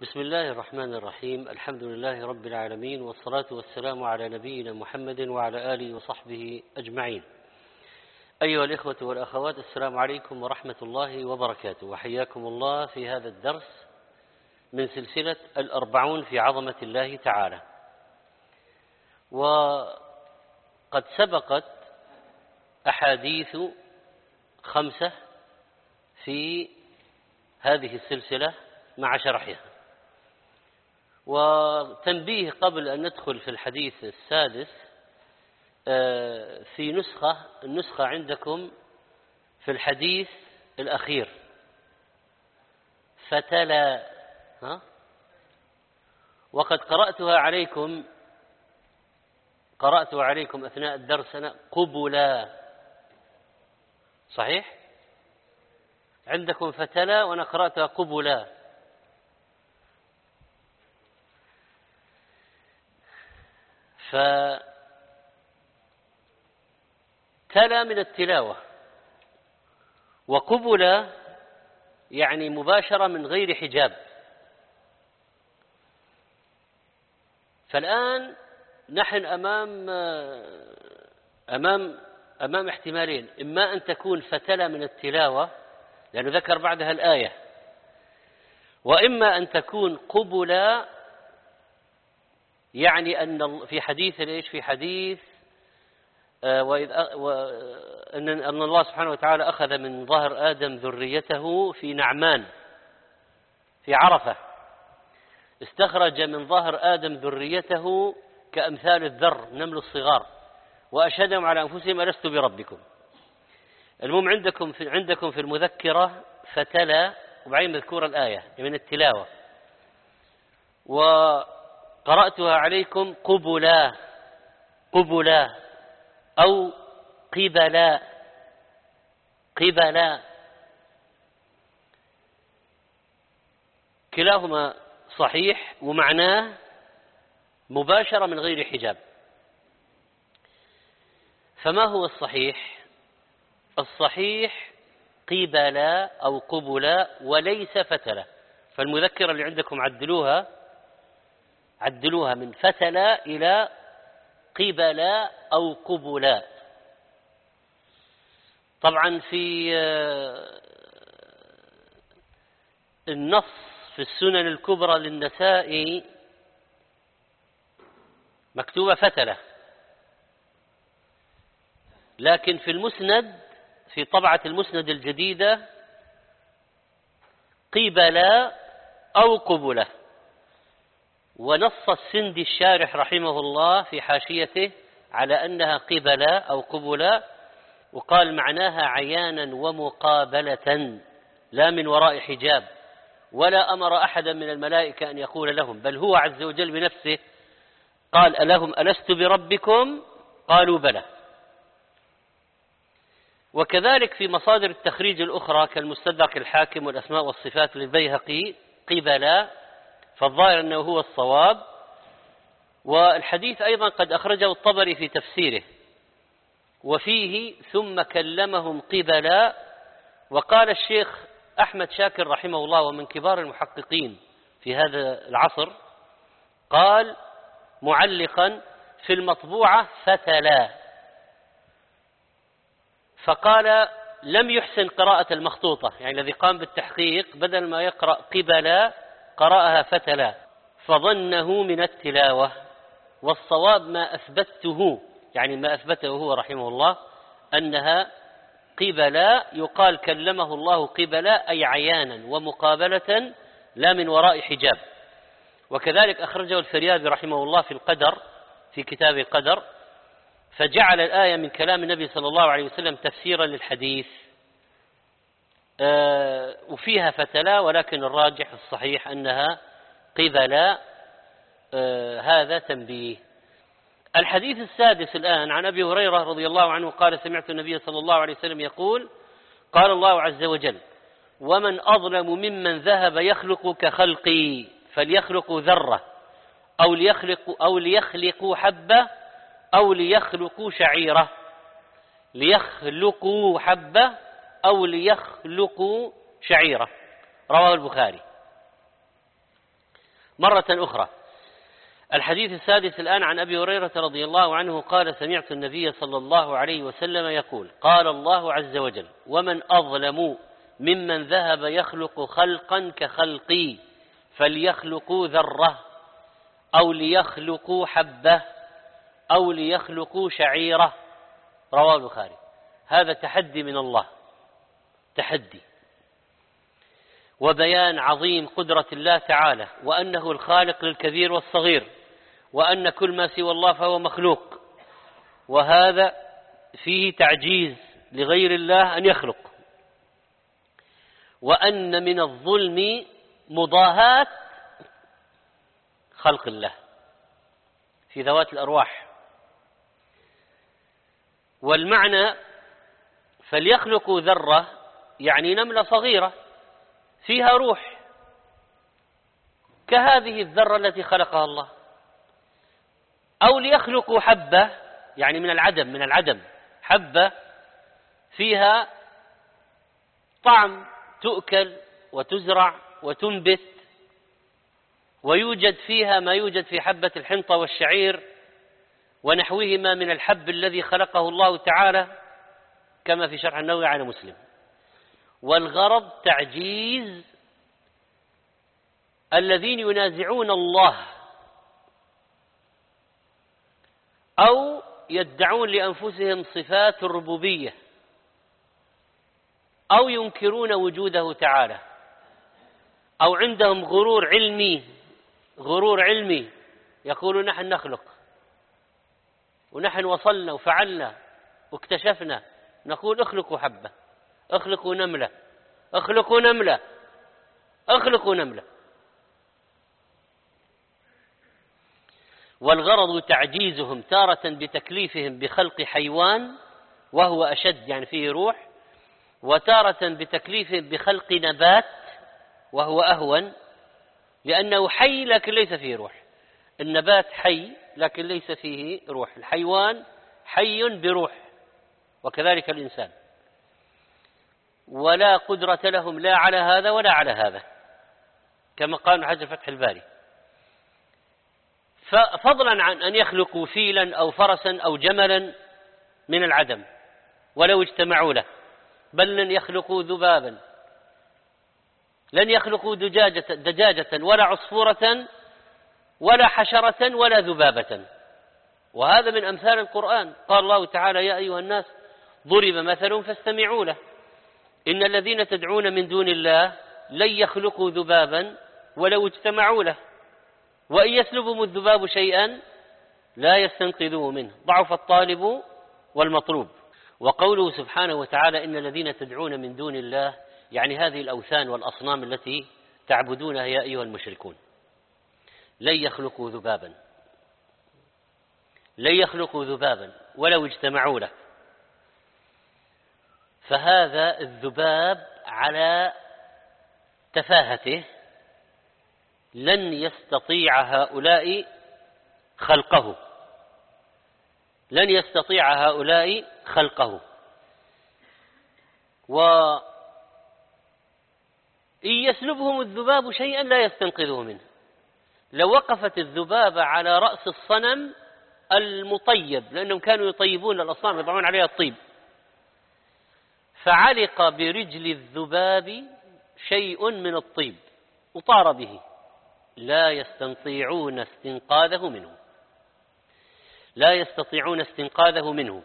بسم الله الرحمن الرحيم. الحمد لله رب العالمين والصلاة والسلام على نبينا محمد وعلى آله وصحبه أجمعين. أيها الإخوة والأخوات السلام عليكم ورحمة الله وبركاته. وحياكم الله في هذا الدرس من سلسلة الأربعون في عظمة الله تعالى. وقد سبقت أحاديث خمسة في هذه السلسلة مع شرحها. وتنبيه قبل أن ندخل في الحديث السادس آه، في نسخة النسخة عندكم في الحديث الأخير. فتلا ها؟ وقد قرأتها عليكم قرأتها عليكم أثناء الدرس أنا قبلا. صحيح؟ عندكم فتلا وأنا قرأتها قبلا. فتلا من التلاوة وقبل يعني مباشرة من غير حجاب. فالآن نحن أمام أمام أمام احتمالين. إما أن تكون فتلة من التلاوة لأنه ذكر بعدها الآية وإما أن تكون قبل يعني أن في حديث ليش في حديث آه، وإذ أن أن الله سبحانه وتعالى أخذ من ظهر آدم ذريته في نعمان في عرفة. استخرج من ظهر آدم ذريته كأمثال الذر نمل الصغار. وأشهدهم على أنفسهم ألست بربكم؟ المهم عندكم في عندكم في المذكرة فتلا وبعدين مذكورة الآية من التلاوة. و قرأتها عليكم قبلا قبلا أو قبلا قبلا. كلاهما صحيح ومعناه مباشرة من غير حجاب. فما هو الصحيح؟ الصحيح قبلا أو قبلا وليس فتلة فالمذكرة اللي عندكم عدلوها عدلوها من فتلا إلى قبلا أو قبلا طبعا في آه، النص في السنن الكبرى للنسائي مكتوبة فتلة لكن في المسند في طبعة المسند الجديدة قبلا أو قبله ونص السندي الشارح رحمه الله في حاشيته على أنها قبلة أو قبلة وقال معناها عيانا ومقابلة لا من وراء حجاب ولا أمر أحدا من الملائكة أن يقول لهم بل هو عز وجل بنفسه قال ألهم ألست بربكم؟ قالوا بلى. وكذلك في مصادر التخريج الأخرى كالمستدرك الحاكم والأسماء والصفات للبيهقي قبلا فالظاهر أنه هو الصواب والحديث أيضا قد أخرجه الطبري في تفسيره وفيه ثم كلمهم قبلا وقال الشيخ أحمد شاكر رحمه الله ومن كبار المحققين في هذا العصر قال معلقا في المطبوعة فتلا. فقال لم يحسن قراءة المخطوطة. يعني الذي قام بالتحقيق بدل ما يقرأ قبلا قرأها فتلا فظنه من التلاوة والصواب ما أثبته يعني ما أثبته هو رحمه الله أنها قبلا يقال كلمه الله قبلا أي عيانا ومقابلة لا من وراء حجاب. وكذلك أخرجه الفريابي رحمه الله في القدر في كتاب القدر فجعل الآية من كلام النبي صلى الله عليه وسلم تفسيرا للحديث. وفيها فتلا ولكن الراجح الصحيح أنها قبل آه، هذا تنبيه. الحديث السادس الآن عن أبي هريرة رضي الله عنه قال سمعت النبي صلى الله عليه وسلم يقول قال الله عز وجل ومن أظلم ممن ذهب يخلق كخلقي فليخلقوا ذرة أو ليخلقوا أو ليخلقوا حبة أو ليخلقوا شعيرة ليخلقوا حبة أو ليخلقوا شعيرة. رواه البخاري. مرة أخرى. الحديث السادس الآن عن أبي هريرة رضي الله عنه قال سمعت النبي صلى الله عليه وسلم يقول قال الله عز وجل ومن أظلم ممن ذهب يخلق خلقا كخلقي فليخلقوا ذرة أو ليخلقوا حبة أو ليخلقوا شعيرة. رواه البخاري. هذا تحدي من الله. تحدي وبيان عظيم قدرة الله تعالى وأنه الخالق للكبير والصغير وأن كل ما سوى الله فهو مخلوق وهذا فيه تعجيز لغير الله أن يخلق وأن من الظلم مضاهاة خلق الله في ذوات الأرواح والمعنى فليخلقوا ذرة يعني نملة صغيرة فيها روح كهذه الذرة التي خلقها الله. أو ليخلقوا حبة يعني من العدم من العدم حبة فيها طعم تؤكل وتزرع وتنبت ويوجد فيها ما يوجد في حبة الحنطة والشعير ونحوهما من الحب الذي خلقه الله تعالى كما في شرح النووي على مسلم. والغرض تعجيز الذين ينازعون الله أو يدعون لأنفسهم صفات الربوبية أو ينكرون وجوده تعالى أو عندهم غرور علمي غرور علمي. يقولون نحن نخلق ونحن وصلنا وفعلنا واكتشفنا. نقول اخلقوا حبة. أخلقوا نملة. أخلقوا نملة. أخلقوا نملة. والغرض تعجيزهم تارة بتكليفهم بخلق حيوان وهو أشد يعني فيه روح وتارة بتكليفهم بخلق نبات وهو أهون لأنه حي لكن ليس فيه روح. النبات حي لكن ليس فيه روح. الحيوان حي بروح وكذلك الإنسان. ولا قدرة لهم لا على هذا ولا على هذا. كما قال حجر فتح الباري. فضلا عن أن يخلقوا فيلا أو فرسا أو جملا من العدم ولو اجتمعوا له. بل لن يخلقوا ذبابا. لن يخلقوا دجاجة, دجاجة ولا عصفورة ولا حشرة ولا ذبابة. وهذا من أمثال القرآن. قال الله تعالى يا أيها الناس ضرب مثل فاستمعوا له. إن الذين تدعون من دون الله لن يخلقوا ذبابا ولو اجتمعوا له. وإن يسلبهم الذباب شيئا لا يستنقذوه منه. ضعف الطالب والمطلوب. وقوله سبحانه وتعالى إن الذين تدعون من دون الله يعني هذه الأوثان والأصنام التي تعبدونها يا أيها المشركون. لن يخلقوا ذبابا. لن يخلقوا ذبابا ولو اجتمعوا له. فهذا الذباب على تفاهته لن يستطيع هؤلاء خلقه. لن يستطيع هؤلاء خلقه. وإن يسلبهم الذباب شيئا لا يستنقذه منه. لو وقفت الذبابة على رأس الصنم المطيب لأنهم كانوا يطيبون الأصنام يضعون عليها الطيب. فعلق برجل الذباب شيء من الطيب وطار به. لا يستطيعون استنقاذه منه. لا يستطيعون استنقاذه منه.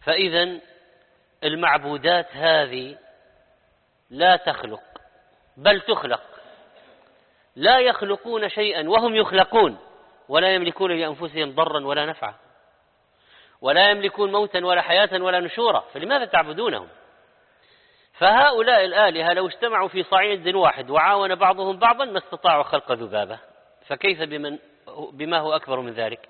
فإذا المعبودات هذه لا تخلق بل تخلق. لا يخلقون شيئا وهم يخلقون ولا يملكون لأنفسهم ضرا ولا نفعا. ولا يملكون موتا ولا حياة ولا نشورا فلماذا تعبدونهم؟ فهؤلاء الآلهة لو اجتمعوا في صعيد واحد وعاون بعضهم بعضا ما استطاعوا خلق ذبابة فكيف بمن بما هو أكبر من ذلك؟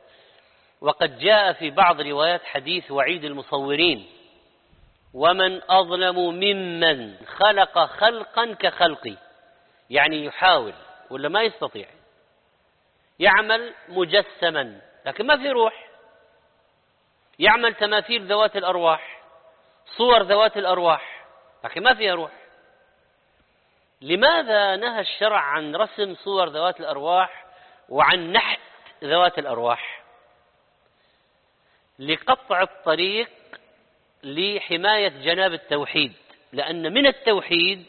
وقد جاء في بعض روايات حديث وعيد المصورين ومن أظلم ممن خلق خلقا كخلقي يعني يحاول ولا ما يستطيع؟ يعمل مجسما لكن ما في روح. يعمل تماثيل ذوات الأرواح صور ذوات الأرواح لكن ما فيها روح. لماذا نهى الشرع عن رسم صور ذوات الأرواح وعن نحت ذوات الأرواح؟ لقطع الطريق لحماية جناب التوحيد لأن من التوحيد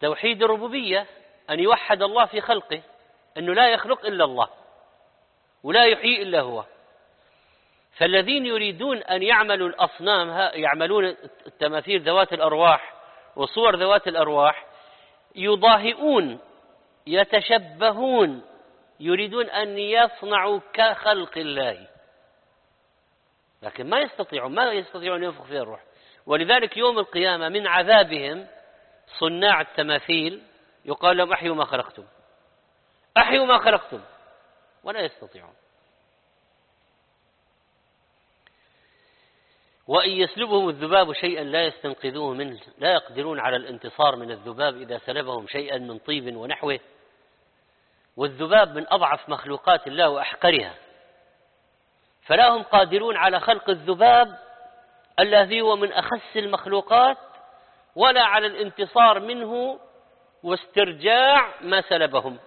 توحيد الربوبية أن يوحد الله في خلقه أنه لا يخلق إلا الله ولا يحيي إلا هو. فالذين يريدون أن يعملوا الأصنام يعملون التماثيل ذوات الأرواح وصور ذوات الأرواح يضاهئون يتشبهون يريدون أن يصنعوا كخلق الله. لكن ما يستطيعون ما يستطيعون ينفخ فيها الروح. ولذلك يوم القيامة من عذابهم صناع التماثيل يقال لهم أحيوا ما خلقتم. أحيوا ما خلقتم. ولا يستطيعون. وإن يسلبهم الذباب شيئا لا يستنقذوه منه لا يقدرون على الانتصار من الذباب إذا سلبهم شيئا من طيب ونحوه. والذباب من أضعف مخلوقات الله وأحقرها. فلا هم قادرون على خلق الذباب الذي هو من أخس المخلوقات ولا على الانتصار منه واسترجاع ما سلبهم.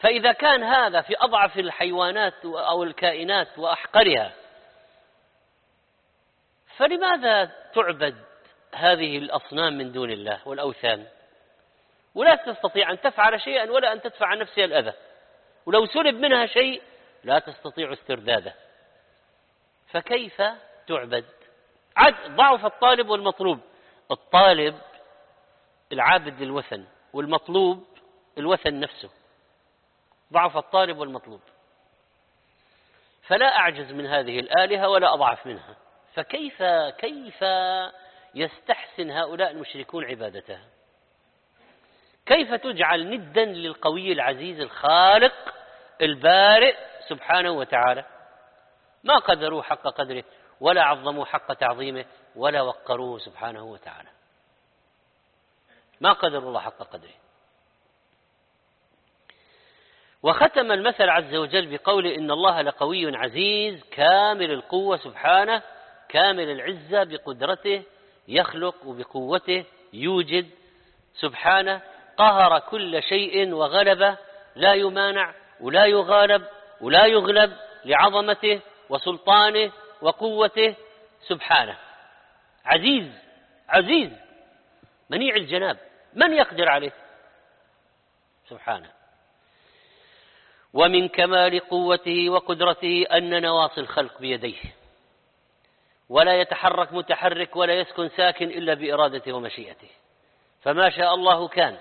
فإذا كان هذا في أضعف الحيوانات أو الكائنات وأحقرها فلماذا تعبد هذه الأصنام من دون الله والأوثان؟ ولا تستطيع أن تفعل شيئا ولا أن تدفع عن نفسها الأذى. ولو سلب منها شيء لا تستطيع استرداده. فكيف تعبد؟ عد ضعف الطالب والمطلوب. الطالب العابد للوثن والمطلوب الوثن نفسه. ضعف الطالب والمطلوب. فلا أعجز من هذه الآلهة ولا أضعف منها. فكيف كيف يستحسن هؤلاء المشركون عبادتها كيف تجعل ندا للقوي العزيز الخالق البارئ سبحانه وتعالى؟ ما قدروا حق قدره ولا عظموا حق تعظيمه ولا وقروه سبحانه وتعالى. ما قدر الله حق قدره. وختم المثل عز وجل بقول إن الله لقوي عزيز كامل القوة سبحانه كامل العزة بقدرته يخلق وبقوته يوجد سبحانه قهر كل شيء وغلبه لا يمانع ولا يغالب ولا يغلب لعظمته وسلطانه وقوته سبحانه. عزيز عزيز منيع الجناب من يقدر عليه؟ سبحانه. ومن كمال قوته وقدرته أن نواصي الخلق بيديه. ولا يتحرك متحرك ولا يسكن ساكن إلا بإرادته ومشيئته. فما شاء الله كان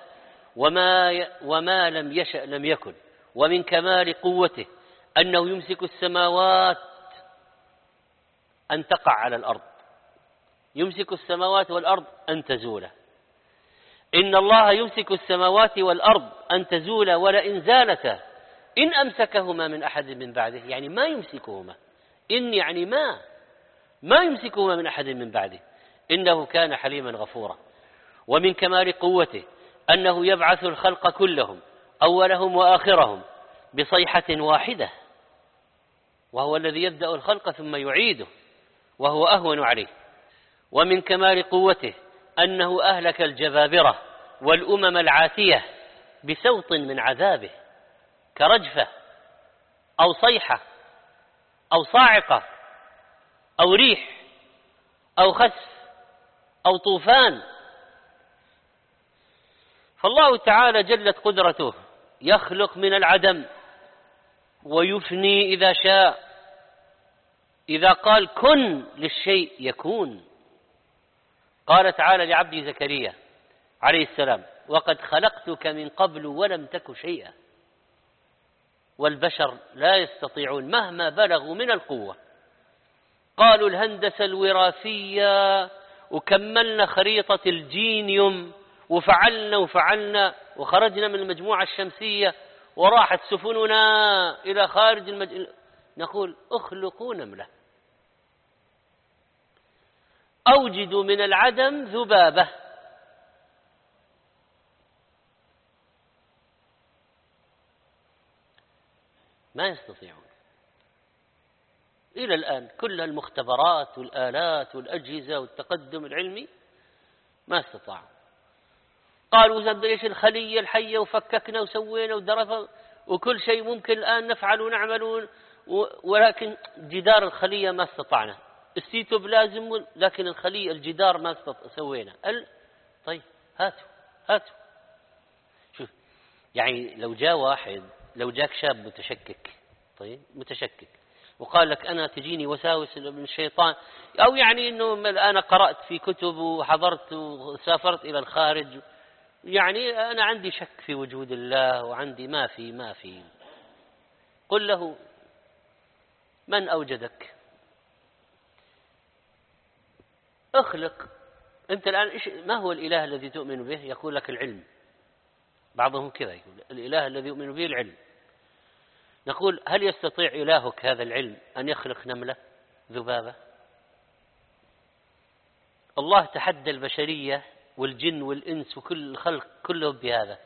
وما, ي... وما لم يشأ لم يكن ومن كمال قوته أنه يمسك السماوات أن تقع على الأرض. يمسك السماوات والأرض أن تزولا إن الله يمسك السماوات والأرض أن تزولا ولئن زالتا. إن أمسكهما من أحد من بعده يعني ما يمسكهما. إن يعني ما ما يمسكهما من أحد من بعده. إنه كان حليما غفورا. ومن كمال قوته أنه يبعث الخلق كلهم أولهم وآخرهم بصيحة واحدة. وهو الذي يبدأ الخلق ثم يعيده وهو أهون عليه. ومن كمال قوته أنه أهلك الجبابرة والأمم العاتية بسوط من عذابه كرجفة أو صيحة أو صاعقة. أو ريح أو خسف أو طوفان. فالله تعالى جلت قدرته يخلق من العدم ويفني إذا شاء. إذا قال كن للشيء يكون. قال تعالى لعبد زكريا عليه السلام وقد خلقتك من قبل ولم تك شيئا. والبشر لا يستطيعون مهما بلغوا من القوة. قالوا الهندسة الوراثية وكملنا خريطة الجينيوم وفعلنا وفعلنا وخرجنا من المجموعة الشمسية وراحت سفننا إلى خارج المج... نقول اخلقوا نملة. أوجدوا من العدم ذبابة. ما يستطيعون. إلى الآن كل المختبرات والآلات والأجهزة والتقدم العلمي ما استطاعوا. قالوا زد إيش الخلية الحية وفككنا وسوينا ودرس وكل شيء ممكن الآن نفعل ونعمل ولكن جدار الخلية ما استطعنا. السيتوب لازم لكن الخلية الجدار ما سوينا. طيب هاتوا هاتوا. شوف يعني لو جاء واحد لو جاك شاب متشكك طيب متشكك وقال لك أنا تجيني وساوس من الشيطان. أو يعني أنه أنا قرأت في كتب وحضرت وسافرت إلى الخارج. يعني أنا عندي شك في وجود الله وعندي ما في ما في. قل له من أوجدك؟ اخلق. أنت الآن إيش ما هو الإله الذي تؤمن به؟ يقول لك العلم. بعضهم كذا يقول الإله الذي يؤمن به العلم. نقول هل يستطيع إلهك هذا العلم أن يخلق نملة ذبابة؟ الله تحدى البشرية والجن والإنس وكل الخلق كلهم بهذا.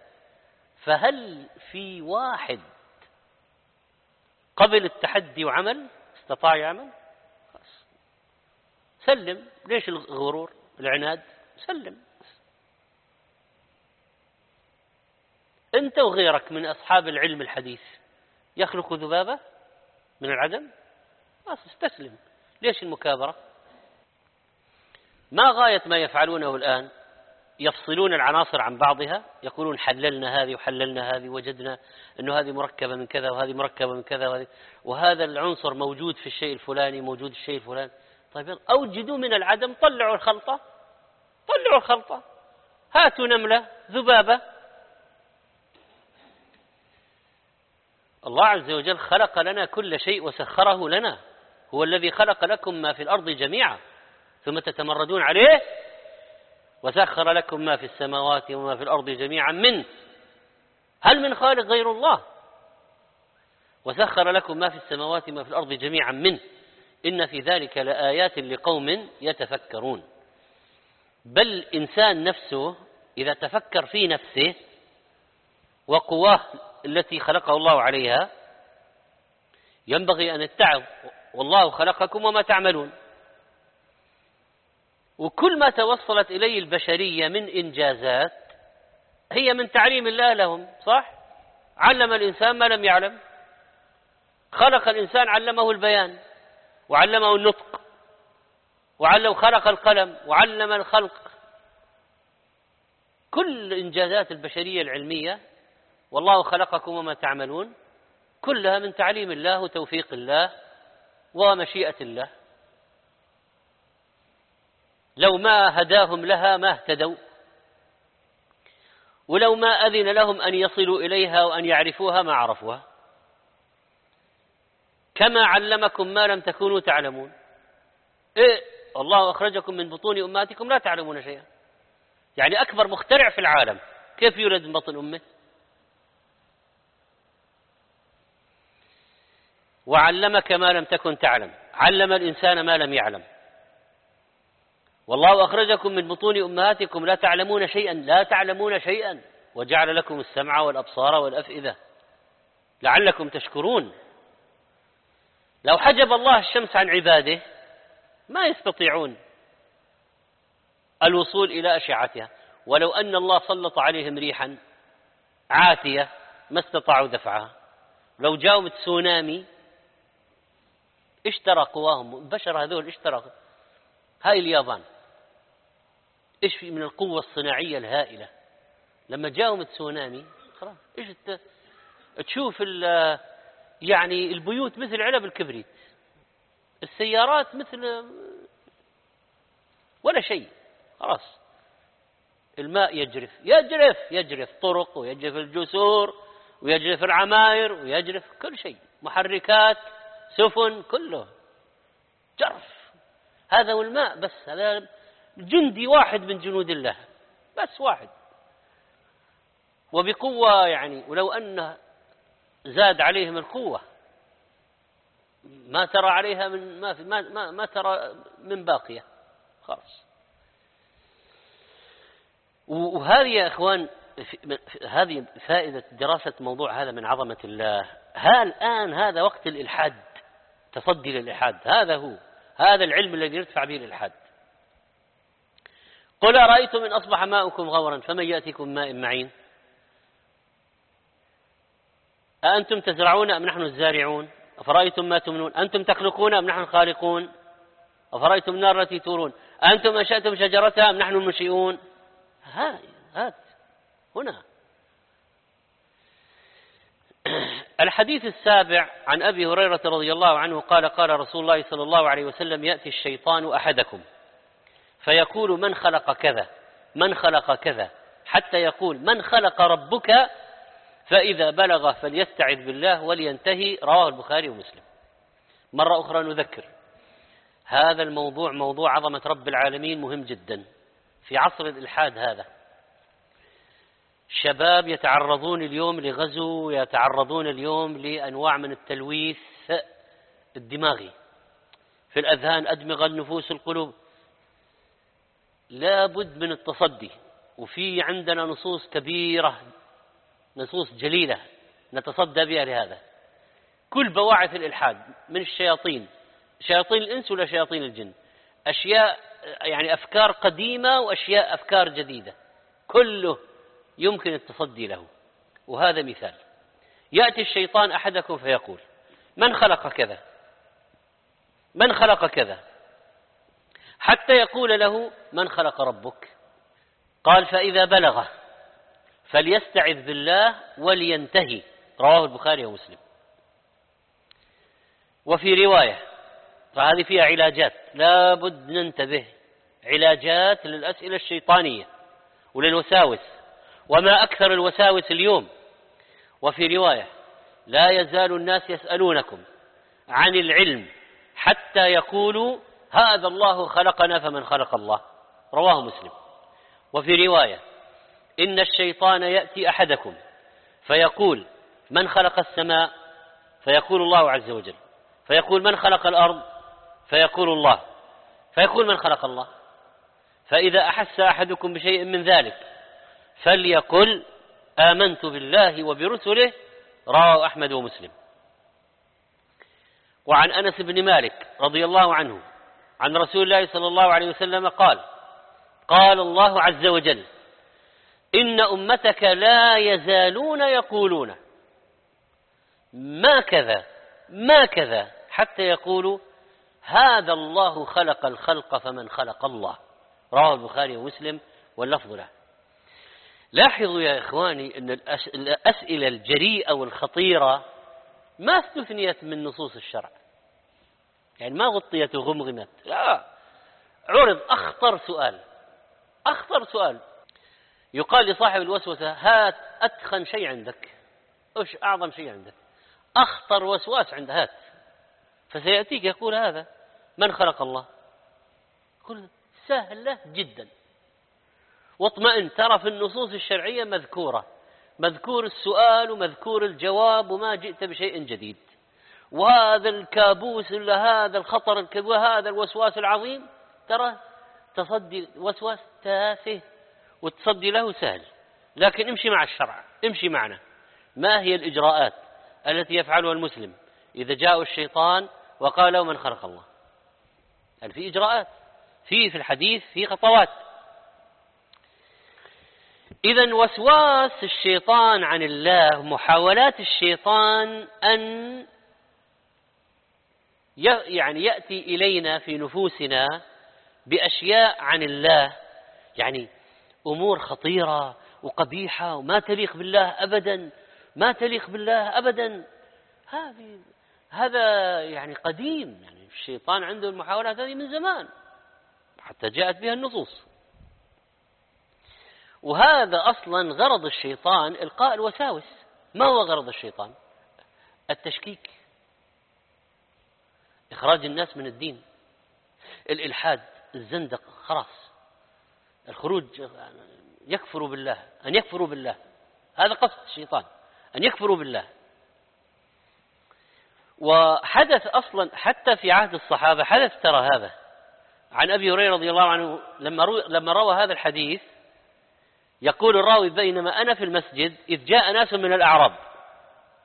فهل في واحد قبل التحدي وعمل استطاع يعمل؟ سلم. ليش الغرور العناد؟ سلم. أنت وغيرك من أصحاب العلم الحديث. يخلق ذبابة من العدم؟ خلاص استسلم. ليش المكابرة؟ ما غاية ما يفعلونه الآن؟ يفصلون العناصر عن بعضها؟ يقولون حللنا هذه وحللنا هذه وجدنا أنه هذه مركبة من كذا وهذه مركبة من كذا وهذه وهذا العنصر موجود في الشيء الفلاني موجود في الشيء الفلاني. طيب أوجدوا من العدم طلعوا الخلطة. طلعوا الخلطة. هاتوا نملة ذبابة. الله عز وجل خلق لنا كل شيء وسخره لنا. هو الذي خلق لكم ما في الأرض جميعا. ثم تتمردون عليه. وسخر لكم ما في السماوات وما في الأرض جميعا منه. هل من خالق غير الله؟ وسخر لكم ما في السماوات وما في الأرض جميعا منه. إن في ذلك لآيات لقوم يتفكرون. بل الإنسان نفسه إذا تفكر في نفسه وقواه التي خلقه الله عليها ينبغي أن يتعظ والله خلقكم وما تعملون. وكل ما توصلت إليه البشرية من إنجازات هي من تعليم الله لهم صح؟ علم الإنسان ما لم يعلم. خلق الإنسان علمه البيان وعلمه النطق وعلم خلق القلم وعلم الخلق. كل إنجازات البشرية العلمية والله خلقكم وما تعملون كلها من تعليم الله وتوفيق الله ومشيئة الله. لو ما هداهم لها ما اهتدوا. ولو ما أذن لهم أن يصلوا إليها وأن يعرفوها ما عرفوها. كما علمكم ما لم تكونوا تعلمون. إيه الله أخرجكم من بطون أماتكم لا تعلمون شيئا. يعني أكبر مخترع في العالم. كيف يولد من بطن أمه؟ وعلمك ما لم تكن تعلم. علم الإنسان ما لم يعلم. والله أخرجكم من بطون أمهاتكم لا تعلمون شيئا لا تعلمون شيئا. وجعل لكم السمع والأبصار والأفئدة. لعلكم تشكرون. لو حجب الله الشمس عن عباده ما يستطيعون الوصول إلى أشعتها. ولو أن الله سلط عليهم ريحا عاتية ما استطاعوا دفعها. لو جاءوا تسونامي اشترى قواهم البشر هذول اشترى هاي اليابان. إيش في من القوة الصناعية الهائلة؟ لما جاءهم التسونامي خلاص إيش تشوف يعني البيوت مثل علب الكبريت. السيارات مثل ولا شيء. خلاص. الماء يجرف. يجرف يجرف طرق ويجرف الجسور ويجرف العماير ويجرف كل شيء. محركات. سفن كله. جرف. هذا هو الماء بس. هذا جندي واحد من جنود الله. بس واحد. وبقوة يعني ولو أن زاد عليهم القوة. ما ترى عليها من ما في ما ما, ما ترى من باقية. خلاص. وهذه يا إخوان هذه فائدة دراسة موضوع هذا من عظمة الله. ها الآن هذا وقت الإلحاد. تصدي للإلحاد. هذا هو. هذا العلم الذي يدفع به الإلحاد قل أرأيتم إن أصبح ماؤكم غورا فمن يأتيكم ماء معين؟ أأنتم تزرعون أم نحن الزارعون؟ أفرأيتم ما تمنون؟ أنتم تخلقون أم نحن الخالقون؟ أفرأيتم النار التي تورون؟ أنتم أنشأتم شجرتها أم نحن المنشئون؟ هات. هنا. الحديث السابع عن أبي هريرة رضي الله عنه قال قال رسول الله صلى الله عليه وسلم يأتي الشيطان أحدكم فيقول من خلق كذا من خلق كذا حتى يقول من خلق ربك فإذا بلغ فليستعذ بالله ولينتهي رواه البخاري ومسلم. مرة أخرى نذكر هذا الموضوع موضوع عظمة رب العالمين مهم جدا في عصر الإلحاد هذا. شباب يتعرضون اليوم لغزو يتعرضون اليوم لأنواع من التلويث الدماغي. في الأذهان أدمغة النفوس القلوب. لا بد من التصدي وفي عندنا نصوص كبيرة نصوص جليلة نتصدى بها لهذا. كل بواعث الإلحاد من الشياطين شياطين الإنس ولا شياطين الجن؟ أشياء يعني أفكار قديمة وأشياء أفكار جديدة. كله يمكن التصدي له. وهذا مثال. يأتي الشيطان أحدكم فيقول من خلق كذا؟ من خلق كذا؟ حتى يقول له من خلق ربك؟ قال فإذا بلغه فليستعذ بالله ولينتهي. رواه البخاري ومسلم. وفي رواية فهذه فيها علاجات لا بد ننتبه. علاجات للأسئلة الشيطانية وللوساوس. وما أكثر الوساوس اليوم. وفي رواية لا يزال الناس يسألونكم عن العلم حتى يقولوا هذا الله خلقنا فمن خلق الله. رواه مسلم. وفي رواية إن الشيطان يأتي أحدكم فيقول من خلق السماء؟ فيقول الله عز وجل. فيقول من خلق الأرض؟ فيقول الله. فيقول من خلق الله؟ فإذا أحس أحدكم بشيء من ذلك فليقل آمنت بالله وبرسله رواه أحمد ومسلم. وعن أنس بن مالك رضي الله عنه عن رسول الله صلى الله عليه وسلم قال قال الله عز وجل إن أمتك لا يزالون يقولون ما كذا ما كذا حتى يقولوا هذا الله خلق الخلق فمن خلق الله. رواه البخاري ومسلم واللفظ له. لاحظوا يا إخواني أن الأسئلة الجريئة والخطيرة ما استثنيت من نصوص الشرع. يعني ما غطيت وغمغمت. لا. عرض أخطر سؤال. أخطر سؤال. يقال لصاحب الوسوسة هات أتخن شيء عندك. إيش أعظم شيء عندك؟ أخطر وسواس عند هات. فسيأتيك يقول هذا من خلق الله؟ يقول سهلة جدا. واطمئن ترى في النصوص الشرعية مذكورة. مذكور السؤال ومذكور الجواب وما جئت بشيء جديد. وهذا الكابوس هذا الخطر الكبير وهذا الوسواس العظيم ترى تصدي وسواس تافه. والتصدي له سهل. لكن امشي مع الشرع. امشي معنا. ما هي الإجراءات التي يفعلها المسلم؟ إذا جاء الشيطان وقال من خلق الله. هل في إجراءات؟ في في الحديث في خطوات. إذا وسواس الشيطان عن الله محاولات الشيطان أن يعني يأتي إلينا في نفوسنا بأشياء عن الله. يعني أمور خطيرة وقبيحة وما تليق بالله أبدا ما تليق بالله أبدا. هذه هذا يعني قديم يعني الشيطان عنده المحاولات هذه من زمان حتى جاءت بها النصوص. وهذا أصلا غرض الشيطان إلقاء الوساوس. ما هو غرض الشيطان؟ التشكيك. إخراج الناس من الدين. الإلحاد الزندق خلاص. الخروج يكفروا بالله أن يكفروا بالله. هذا قصد الشيطان أن يكفروا بالله. وحدث أصلا حتى في عهد الصحابة حدث ترى هذا. عن أبي هريرة رضي الله عنه لما روى, هذا الحديث يقول الراوي بينما أنا في المسجد إذ جاء ناس من الأعراب.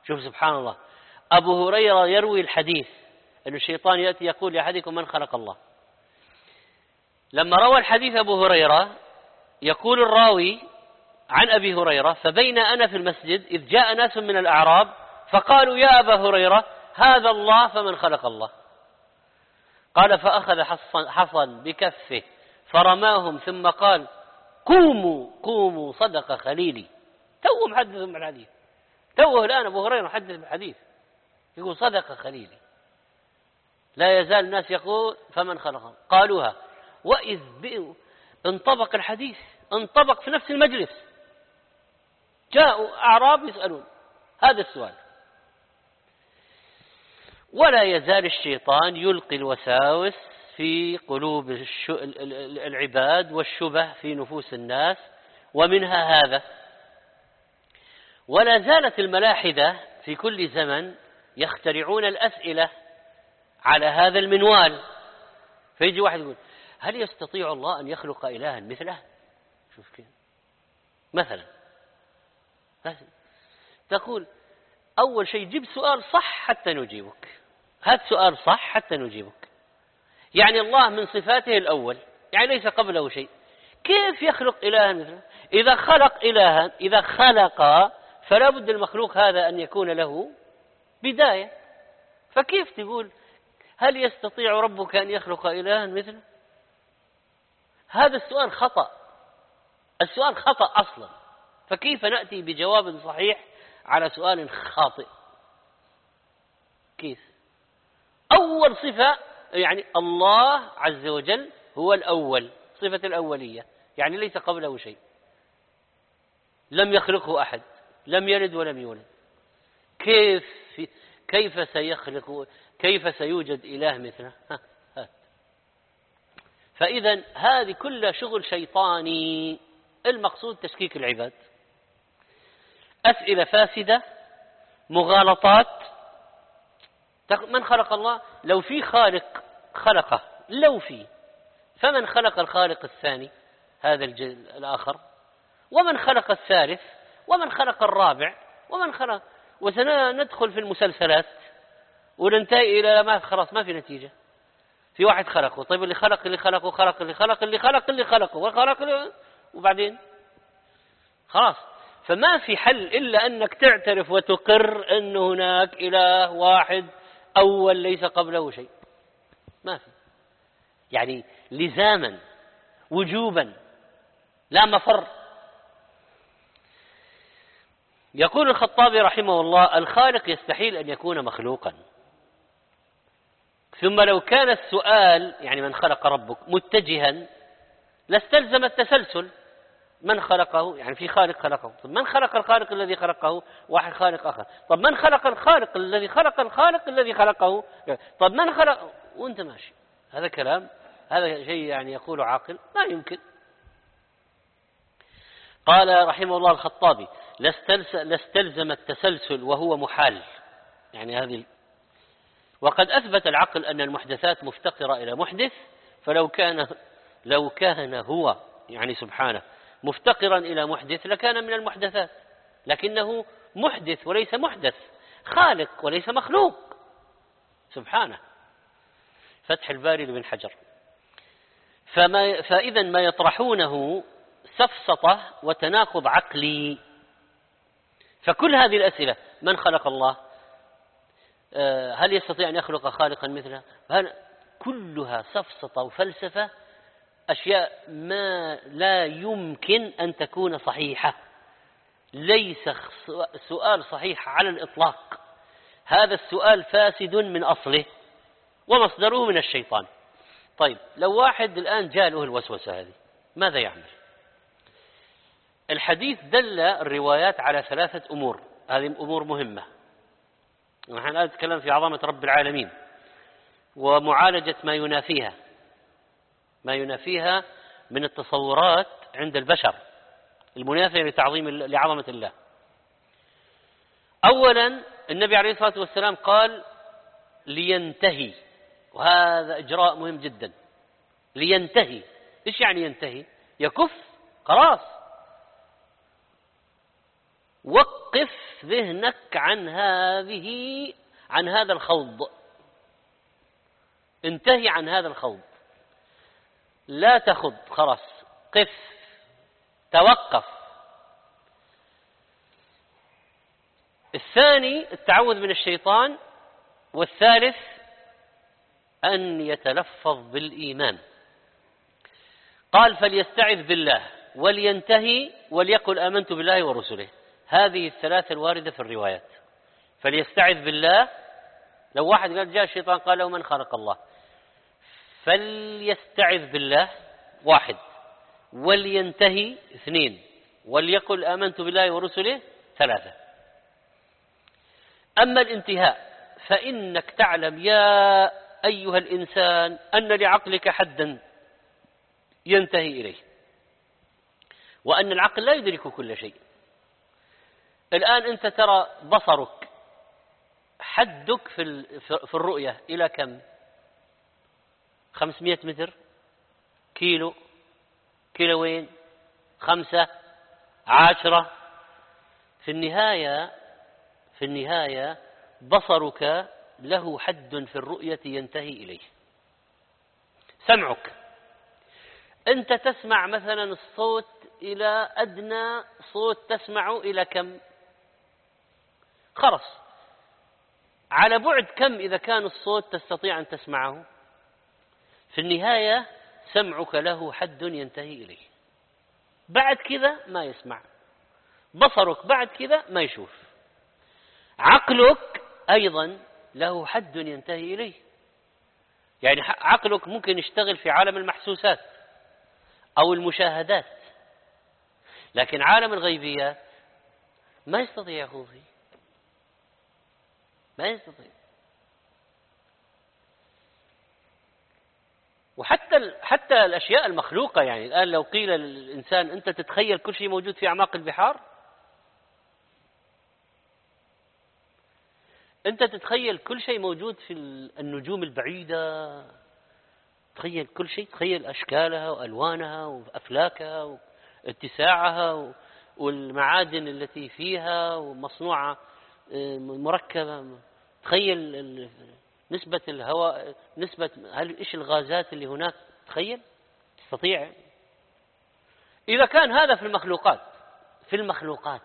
شوف سبحان الله. أبو هريرة يروي الحديث أن الشيطان يأتي يقول لأحدكم من خلق الله. لما روى الحديث أبو هريرة يقول الراوي عن أبي هريرة فبين أنا في المسجد إذ جاء ناس من الأعراب فقالوا يا أبا هريرة هذا الله فمن خلق الله. قال فأخذ حصا بكفه فرماهم ثم قال قوموا قوموا صدق خليلي. تو محدث بالحديث توه الآن أبو هريرة محدث بالحديث. يقول صدق خليلي. لا يزال الناس يقول فمن خلقهم؟ قالوها. وإذ انطبق الحديث انطبق في نفس المجلس. جاءوا أعراب يسألون. هذا السؤال. ولا يزال الشيطان يلقي الوساوس في قلوب العباد والشبه في نفوس الناس ومنها هذا. ولا زالت الملاحدة في كل زمن يخترعون الأسئلة على هذا المنوال. فيجي واحد يقول هل يستطيع الله أن يخلق إلها مثله؟ شوف كيف. مثلا. تقول أول شيء جيب سؤال صح حتى نجيبك. هات سؤال صح حتى نجيبك. يعني الله من صفاته الأول يعني ليس قبله شيء. كيف يخلق إلها مثله؟ إذا خلق إلها إذا خلق فلا بد المخلوق هذا أن يكون له بداية. فكيف تقول هل يستطيع ربك أن يخلق إلها مثله؟ هذا السؤال خطأ. السؤال خطأ أصلا. فكيف نأتي بجواب صحيح على سؤال خاطئ؟ كيف؟ أول صفة يعني الله عز وجل هو الأول صفة الأولية يعني ليس قبله شيء. لم يخلقه أحد لم يلد ولم يولد. كيف كيف سيخلق كيف سيوجد إله مثله؟ فإذا هذه كلها شغل شيطاني المقصود تشكيك العباد. أسئلة فاسدة مغالطات من خلق الله؟ لو في خالق خلقه لو في. فمن خلق الخالق الثاني؟ هذا الآخر. ومن خلق الثالث؟ ومن خلق الرابع؟ ومن خلق وسندخل في المسلسلات. وننتهي إلى ما خلاص ما في نتيجة. في واحد خلقه طيب اللي خلق اللي خلقه خلق اللي خلق اللي خلق اللي خلقه وخلق اللي وبعدين؟ خلاص. فما في حل إلا أنك تعترف وتقر أن هناك إله واحد أول ليس قبله شيء. ما في. يعني لزاما وجوبا لا مفر. يقول الخطابي رحمه الله الخالق يستحيل أن يكون مخلوقا. ثم لو كان السؤال يعني من خلق ربك متجها لاستلزم التسلسل. من خلقه؟ يعني في خالق خلقه. طب من خلق الخالق الذي خلقه؟ واحد خالق آخر. طب من خلق الخالق الذي خلق الخالق الذي خلقه؟ طب من خلق وانت ماشي. هذا كلام هذا شيء يعني يقول عاقل. ما يمكن. قال رحمه الله الخطابي لاستلزم التسلسل وهو محال. يعني هذه وقد أثبت العقل أن المحدثات مفتقرة إلى محدث فلو كان لو كان هو يعني سبحانه مفتقرا إلى محدث لكان من المحدثات لكنه محدث وليس محدث خالق وليس مخلوق. سبحانه. فتح الباري بن حجر. فما فإذا ما يطرحونه سفسطة وتناقض عقلي. فكل هذه الأسئلة من خلق الله؟ آه، هل يستطيع أن يخلق خالقا مثله هل كلها سفسطة وفلسفة؟ أشياء ما لا يمكن أن تكون صحيحة. ليس سؤال صحيح على الإطلاق. هذا السؤال فاسد من أصله ومصدره من الشيطان. طيب لو واحد الآن جاء له الوسوسة هذه ماذا يعمل؟ الحديث دل الروايات على ثلاثة أمور. هذه أمور مهمة. نحن الآن نتكلم في عظمة رب العالمين ومعالجة ما ينافيها. ما ينافيها من التصورات عند البشر المنافية لتعظيم لعظمة الله. أولا النبي عليه الصلاة والسلام قال لينتهي. وهذا إجراء مهم جدا. لينتهي. إيش يعني ينتهي؟ يكف؟ خلاص. وقف ذهنك عن هذه عن هذا الخوض. انتهي عن هذا الخوض. لا تخض خلاص قف توقف. الثاني التعوذ من الشيطان والثالث أن يتلفظ بالإيمان. قال فليستعذ بالله ولينتهي وليقل آمنت بالله ورسله. هذه الثلاثة الواردة في الروايات. فليستعذ بالله. لو واحد قال جاء الشيطان قال له من خلق الله؟ فليستعذ بالله واحد ولينتهي اثنين وليقل آمنت بالله ورسله ثلاثة أما الانتهاء فإنك تعلم يا أيها الإنسان أن لعقلك حدا ينتهي إليه وأن العقل لا يدرك كل شيء الآن أنت ترى بصرك حدك في الرؤية إلى كم؟ خمسمائة متر كيلو كيلوين خمسة عشرة. في النهاية في النهاية بصرك له حد في الرؤية ينتهي إليه. سمعك. أنت تسمع مثلا الصوت إلى أدنى صوت تسمعه إلى كم؟ خرص على بعد كم إذا كان الصوت تستطيع أن تسمعه؟ في النهاية سمعك له حد ينتهي إليه. بعد كذا ما يسمع. بصرك بعد كذا ما يشوف. عقلك أيضا له حد ينتهي إليه. يعني عقلك ممكن يشتغل في عالم المحسوسات أو المشاهدات. لكن عالم الغيبيات ما يستطيع يخوض فيه ما يستطيع. وحتى حتى الأشياء المخلوقة يعني. الآن لو قيل للإنسان أنت تتخيل كل شيء موجود في أعماق البحار؟ أنت تتخيل كل شيء موجود في النجوم البعيدة؟ تخيل كل شيء تخيل أشكالها وألوانها وأفلاكها واتساعها والمعادن التي فيها ومصنوعة آه، مركبة. تخيل نسبة الهواء نسبة هل إيش الغازات اللي هناك؟ تخيل؟ تستطيع؟ إذا كان هذا في المخلوقات في المخلوقات.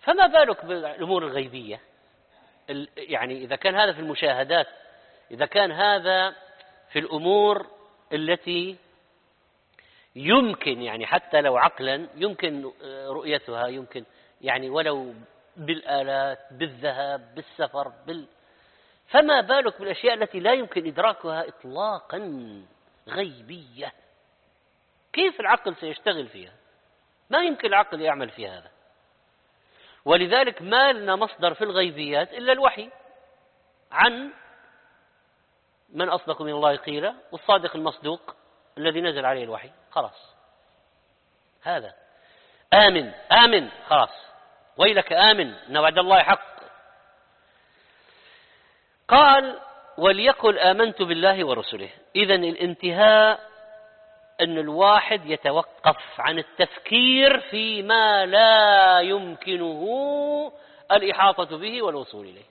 فما بالك بالأمور الغيبية؟ يعني إذا كان هذا في المشاهدات إذا كان هذا في الأمور التي يمكن يعني حتى لو عقلا يمكن رؤيتها يمكن يعني ولو بالآلات بالذهاب بالسفر بال فما بالك بالأشياء التي لا يمكن إدراكها إطلاقا غيبية؟ كيف العقل سيشتغل فيها؟ ما يمكن العقل يعمل في هذا. ولذلك ما لنا مصدر في الغيبيات إلا الوحي عن من أصدق من الله قيلا والصادق المصدوق الذي نزل عليه الوحي. خلاص. هذا. آمن. آمن. خلاص. ويلك آمن إن وعد الله حق. قال وليقل آمنت بالله ورسله. إذا الانتهاء أن الواحد يتوقف عن التفكير فيما لا يمكنه الإحاطة به والوصول إليه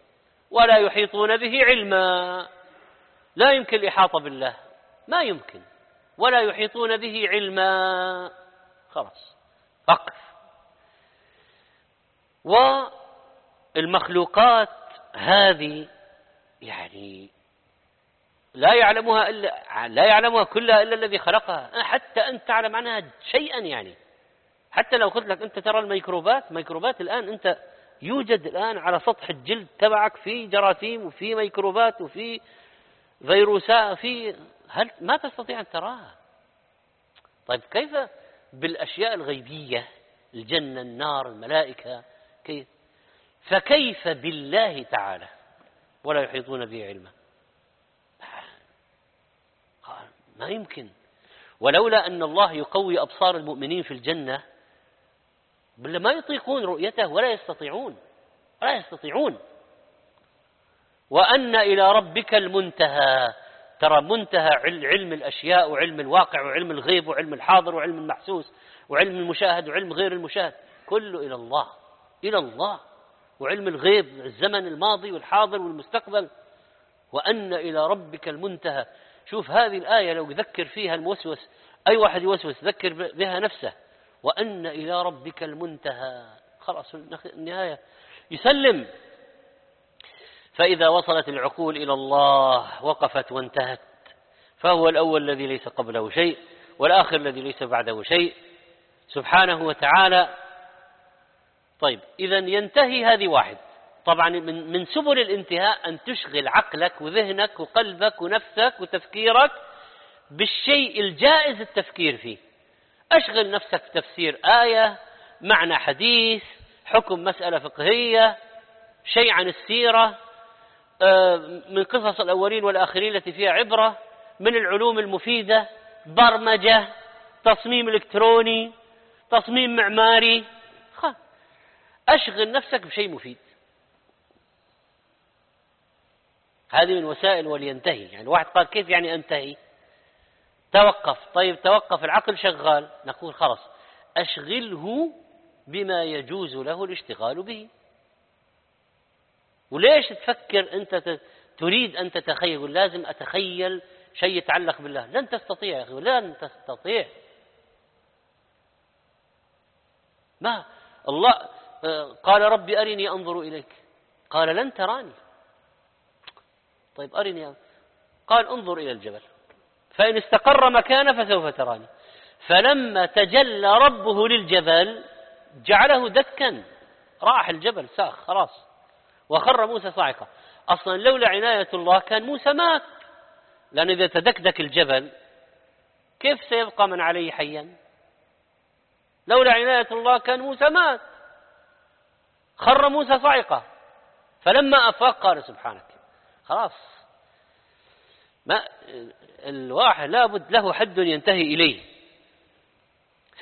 ولا يحيطون به علما. لا يمكن الإحاطة بالله ما يمكن. ولا يحيطون به علما. خلاص وقف والمخلوقات هذه يعني لا يعلمها إلا لا يعلمها كلها إلا الذي خلقها. حتى أنت تعلم عنها شيئا يعني. حتى لو قلت لك أنت ترى الميكروبات ميكروبات الآن أنت يوجد الآن على سطح الجلد تبعك في جراثيم وفي ميكروبات وفي فيروسات في هل ما تستطيع أن تراها؟ طيب كيف بالأشياء الغيبية الجنة النار الملائكة كيف فكيف بالله تعالى؟ ولا يحيطون به علما. قال ما يمكن. ولولا أن الله يقوي أبصار المؤمنين في الجنة بل ما يطيقون رؤيته ولا يستطيعون. ولا يستطيعون. وأن إلى ربك المنتهى. ترى منتهى علم الأشياء وعلم الواقع وعلم الغيب وعلم الحاضر وعلم المحسوس وعلم المشاهد وعلم غير المشاهد. كله إلى الله. إلى الله وعلم الغيب الزمن الماضي والحاضر والمستقبل وأن إلى ربك المنتهى. شوف هذه الآية لو يذكر فيها الموسوس أي واحد يوسوس ذكر بها نفسه وأن إلى ربك المنتهى. خلاص النهاية. يسلم. فإذا وصلت العقول إلى الله وقفت وانتهت فهو الأول الذي ليس قبله شيء والآخر الذي ليس بعده شيء. سبحانه وتعالى طيب إذا ينتهي هذه واحد. طبعا من من سبل الانتهاء أن تشغل عقلك وذهنك وقلبك ونفسك وتفكيرك بالشيء الجائز التفكير فيه. أشغل نفسك في تفسير آية معنى حديث حكم مسألة فقهية شيء عن السيرة آه، من قصص الأولين والآخرين التي فيها عبرة من العلوم المفيدة برمجة تصميم إلكتروني تصميم معماري أشغل نفسك بشيء مفيد. هذه من وسائل ولينتهي. يعني واحد قال كيف يعني أنتهي؟ توقف. طيب توقف العقل شغال. نقول خلاص أشغله بما يجوز له الاشتغال به. وليش تفكر أنت تريد أن تتخيل؟ لازم أتخيل شيء يتعلق بالله. لن تستطيع يا أخي لن تستطيع. ما الله قال ربي أرني أنظر إليك. قال لن تراني. طيب أرني قال انظر إلى الجبل. فإن استقر مكانه فسوف تراني. فلما تجلى ربه للجبل جعله دكا. راح الجبل ساخ خلاص. وخر موسى صاعقة. أصلا لولا عناية الله كان موسى مات. لأن إذا تدكدك الجبل كيف سيبقى من عليه حيا؟ لولا عناية الله كان موسى مات. خر موسى صاعقة فلما أفاق قال سبحانك. خلاص. ما الواحد لابد له حد ينتهي إليه.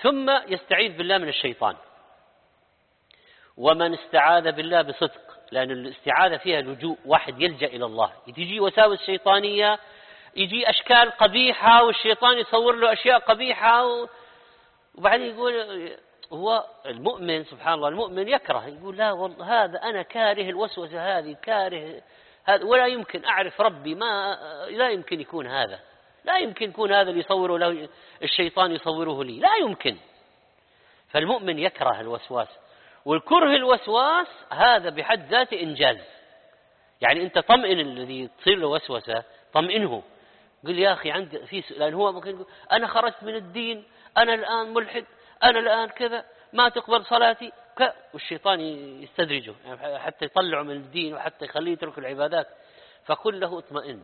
ثم يستعيذ بالله من الشيطان. ومن استعاذ بالله بصدق. لأن الاستعاذة فيها لجوء واحد يلجأ إلى الله. تجي وساوس شيطانية يجي أشكال قبيحة والشيطان يصور له أشياء قبيحة وبعدين يقول هو المؤمن سبحان الله المؤمن يكره يقول لا والله هذا أنا كاره الوسوسة هذه كاره هذا ولا يمكن أعرف ربي ما لا يمكن يكون هذا. لا يمكن يكون هذا اللي يصوره له الشيطان يصوره لي. لا يمكن. فالمؤمن يكره الوسواس. والكره الوسواس هذا بحد ذاته إنجاز. يعني أنت طمئن الذي تصير له وسوسة طمئنه. قل يا أخي عندي في لأن هو ممكن يقول أنا خرجت من الدين أنا الآن ملحد. أنا الآن كذا ما تقبل صلاتي والشيطان يستدرجه يعني حتى يطلعه من الدين وحتى يخليه يترك العبادات فقل له اطمئن.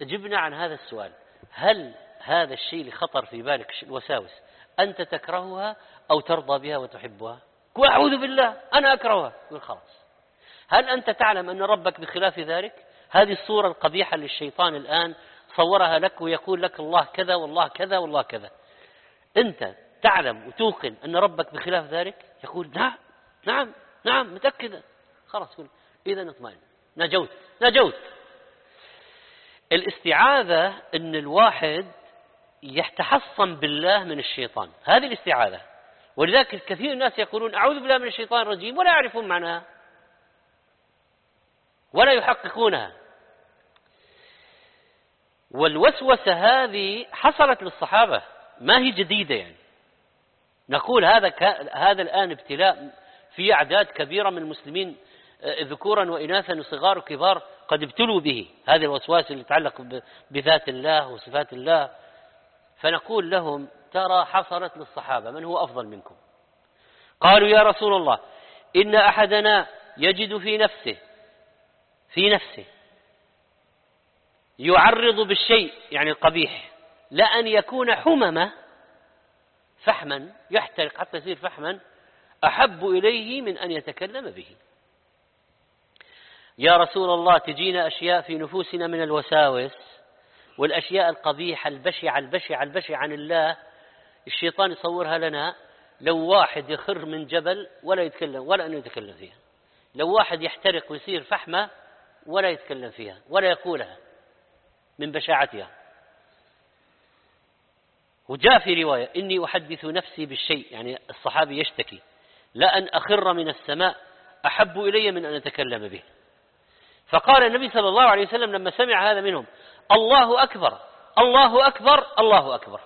جبنا عن هذا السؤال. هل هذا الشيء اللي خطر في بالك الوساوس أنت تكرهها أو ترضى بها وتحبها؟ أعوذ بالله أنا أكرهها. قل خلاص. هل أنت تعلم أن ربك بخلاف ذلك؟ هذه الصورة القبيحة للشيطان الآن صورها لك ويقول لك الله كذا والله كذا والله كذا. أنت تعلم وتوقن أن ربك بخلاف ذلك يقول نعم نعم نعم متأكدة. خلاص قل. إذا اطمئن نجوت نجوت. الاستعاذة أن الواحد يتحصن بالله من الشيطان هذه الاستعاذة. ولذلك كثير من الناس يقولون أعوذ بالله من الشيطان الرجيم ولا يعرفون معناها ولا يحققونها. والوسوسة هذه حصلت للصحابة ما هي جديدة يعني. نقول هذا هذا الآن ابتلاء في أعداد كبيرة من المسلمين آه، ذكورا وإناثا وصغار وكبار قد ابتلوا به. هذه الوسواس اللي تتعلق بذات الله وصفات الله. فنقول لهم ترى حصلت للصحابة من هو أفضل منكم؟ قالوا يا رسول الله إن أحدنا يجد في نفسه في نفسه يعرض بالشيء يعني القبيح لأن يكون حممة فحما يحترق حتى يصير فحما أحب إليه من أن يتكلم به. يا رسول الله تجينا أشياء في نفوسنا من الوساوس والأشياء القبيحة البشعة البشعة البشعة عن الله. الشيطان يصورها لنا. لو واحد يخر من جبل ولا يتكلم ولا أنه يتكلم فيها. لو واحد يحترق ويصير فحمة ولا يتكلم فيها ولا يقولها من بشاعتها. وجاء في رواية إني أحدث نفسي بالشيء يعني الصحابي يشتكي لأن أخر من السماء أحب إلي من أن أتكلم به. فقال النبي صلى الله عليه وسلم لما سمع هذا منهم الله أكبر الله أكبر الله أكبر.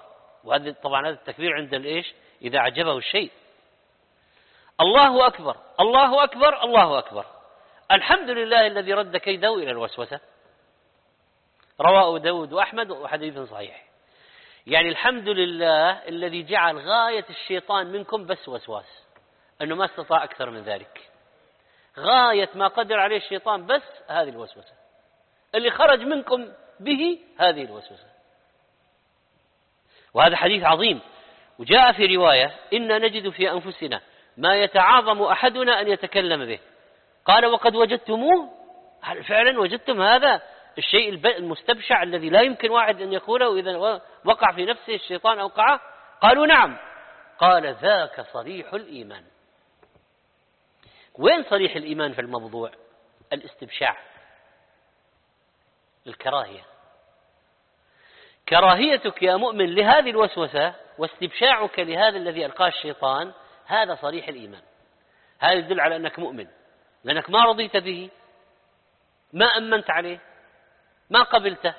وهذا طبعا هذا التكبير عند الإيش؟ إذا أعجبه الشيء. الله أكبر الله أكبر الله أكبر. الحمد لله الذي رد كيده إلى الوسوسة. رواه داود وأحمد وحديث صحيح. يعني الحمد لله الذي جعل غاية الشيطان منكم بس وسواس أنه ما استطاع أكثر من ذلك. غاية ما قدر عليه الشيطان بس هذه الوسوسة. اللي خرج منكم به هذه الوسوسة. وهذا حديث عظيم. وجاء في رواية إنا نجد في أنفسنا ما يتعاظم أحدنا أن يتكلم به. قال وقد وجدتموه؟ هل فعلا وجدتم هذا؟ الشيء المستبشع الذي لا يمكن واحد أن يقوله إذا وقع في نفسه الشيطان أوقعه قالوا نعم. قال ذاك صريح الإيمان. وين صريح الإيمان في الموضوع؟ الاستبشاع. الكراهية. كراهيتك يا مؤمن لهذه الوسوسة واستبشاعك لهذا الذي ألقاه الشيطان هذا صريح الإيمان. هذا يدل على أنك مؤمن. لأنك ما رضيت به. ما أمنت عليه. ما قبلته؟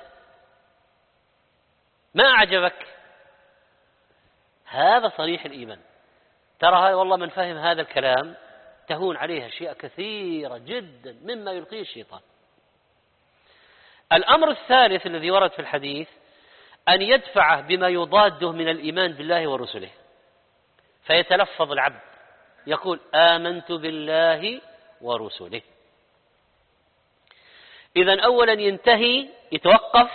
ما أعجبك؟ هذا صريح الإيمان. ترى والله من فهم هذا الكلام تهون عليه أشياء كثيرة جدا مما يلقيه الشيطان. الأمر الثالث الذي ورد في الحديث أن يدفعه بما يضاده من الإيمان بالله ورسله. فيتلفظ العبد يقول آمنت بالله ورسله. إذا أولا ينتهي يتوقف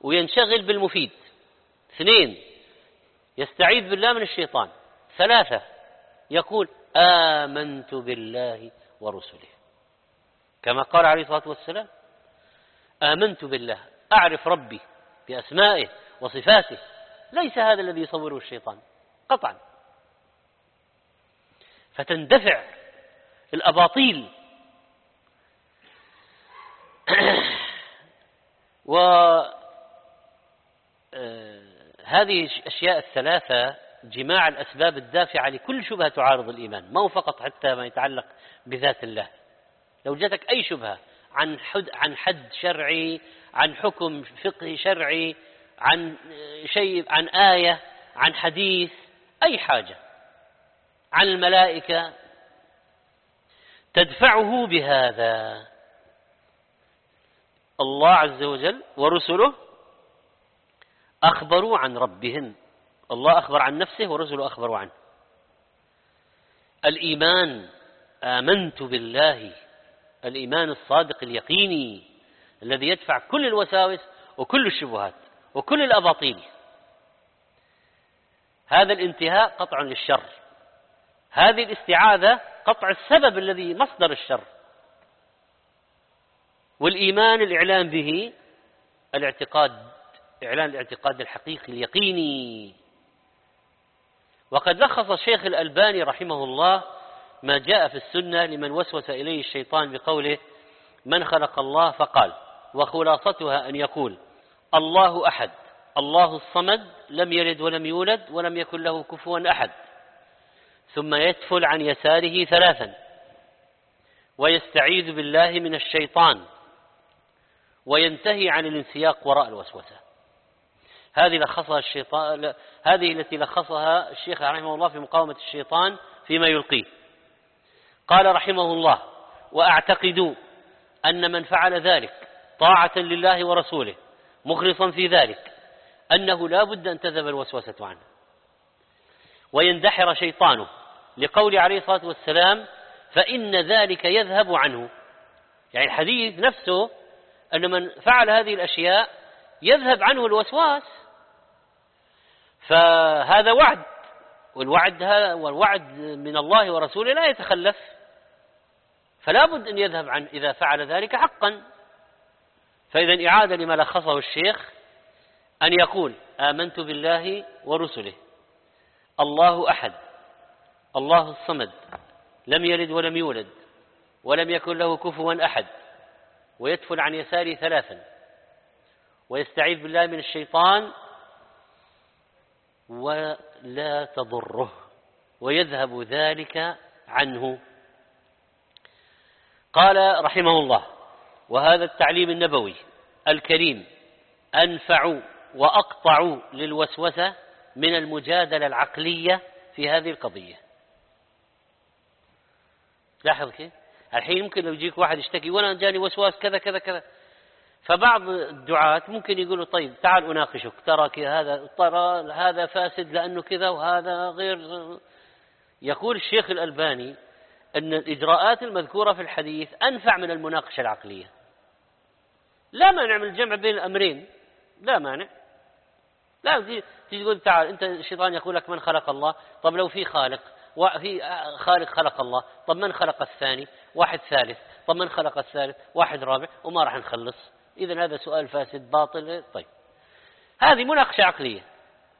وينشغل بالمفيد. اثنين يستعيذ بالله من الشيطان. ثلاثة يقول آمنت بالله ورسله. كما قال عليه الصلاة والسلام آمنت بالله أعرف ربي بأسمائه وصفاته. ليس هذا الذي يصوره الشيطان قطعا. فتندفع الأباطيل وهذه آه، الأشياء الثلاثة جماع الأسباب الدافعة لكل شبهة تعارض الإيمان ما هو فقط حتى ما يتعلق بذات الله. لو جاتك أي شبهة عن حد, عن حد شرعي عن حكم فقهي شرعي عن شيء عن آية عن حديث أي حاجة عن الملائكة تدفعه بهذا. الله عز وجل ورسله أخبروا عن ربهم. الله أخبر عن نفسه ورسله أخبروا عنه. الإيمان آمنت بالله. الإيمان الصادق اليقيني الذي يدفع كل الوساوس وكل الشبهات وكل الأباطيل. هذا الانتهاء قطع للشر. هذه الاستعاذة قطع السبب الذي مصدر الشر. والإيمان الإعلان به الاعتقاد إعلان الاعتقاد الحقيقي اليقيني. وقد لخص الشيخ الألباني رحمه الله ما جاء في السنة لمن وسوس إليه الشيطان بقوله من خلق الله فقال وخلاصتها أن يقول الله أحد الله الصمد لم يلد ولم يولد ولم يكن له كفوا أحد ثم يتفل عن يساره ثلاثا ويستعيذ بالله من الشيطان وينتهي عن الانسياق وراء الوسوسة. هذه لخصها الشيطان هذه التي لخصها الشيخ رحمه الله في مقاومة الشيطان فيما يلقيه. قال رحمه الله وأعتقد أن من فعل ذلك طاعة لله ورسوله مخلصا في ذلك أنه لا بد أن تذهب الوسوسة عنه. ويندحر شيطانه لقول عليه الصلاة والسلام فإن ذلك يذهب عنه. يعني الحديث نفسه أن من فعل هذه الأشياء يذهب عنه الوسواس. فهذا وعد والوعد والوعد من الله ورسوله لا يتخلف. فلا بد أن يذهب عن إذا فعل ذلك حقا. فإذا إعادة لما لخصه الشيخ أن يقول آمنت بالله ورسله. الله أحد الله الصمد لم يلد ولم يولد ولم يكن له كفوا أحد. ويدفل عن يساره ثلاثا ويستعيذ بالله من الشيطان ولا تضره ويذهب ذلك عنه. قال رحمه الله وهذا التعليم النبوي الكريم أنفع وأقطع للوسوسة من المجادلة العقلية في هذه القضية. لاحظ كيف؟ الحين ممكن لو يجيك واحد يشتكي وأنا جاني وسواس كذا كذا كذا. فبعض الدعاة ممكن يقولوا طيب تعال أناقشك ترى هذا ترى هذا فاسد لأنه كذا وهذا غير. يقول الشيخ الألباني أن الإجراءات المذكورة في الحديث أنفع من المناقشة العقلية. لا مانع من الجمع بين الأمرين. لا مانع. لا تقول تعال أنت الشيطان يقول لك من خلق الله؟ طب لو في خالق؟ وفي خالق خلق الله. طب من خلق الثاني؟ واحد ثالث. طب من خلق الثالث؟ واحد رابع. وما راح نخلص. إذا هذا سؤال فاسد باطل. طيب. هذه مناقشة عقلية.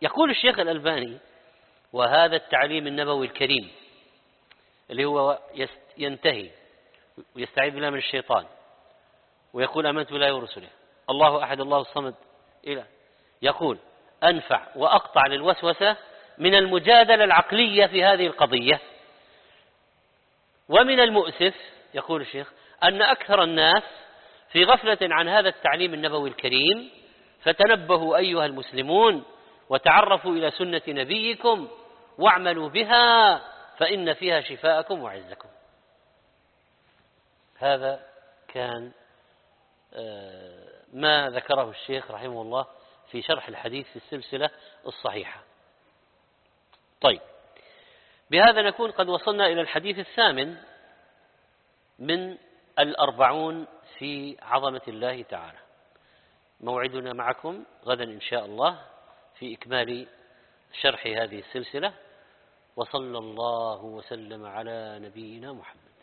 يقول الشيخ الألباني وهذا التعليم النبوي الكريم اللي هو ينتهي ويستعيذ بالله من الشيطان ويقول آمنت بالله ورسله. الله أحد الله الصمد. إلى. يقول أنفع وأقطع للوسوسة من المجادلة العقلية في هذه القضية. ومن المؤسف يقول الشيخ أن أكثر الناس في غفلة عن هذا التعليم النبوي الكريم فتنبهوا أيها المسلمون وتعرفوا إلى سنة نبيكم واعملوا بها فإن فيها شفاءكم وعزكم. هذا كان آه، ما ذكره الشيخ رحمه الله في شرح الحديث في السلسلة الصحيحة. طيب. بهذا نكون قد وصلنا إلى الحديث الثامن من الأربعون في عظمة الله تعالى. موعدنا معكم غدا إن شاء الله في إكمال شرح هذه السلسلة. وصلى الله وسلم على نبينا محمد.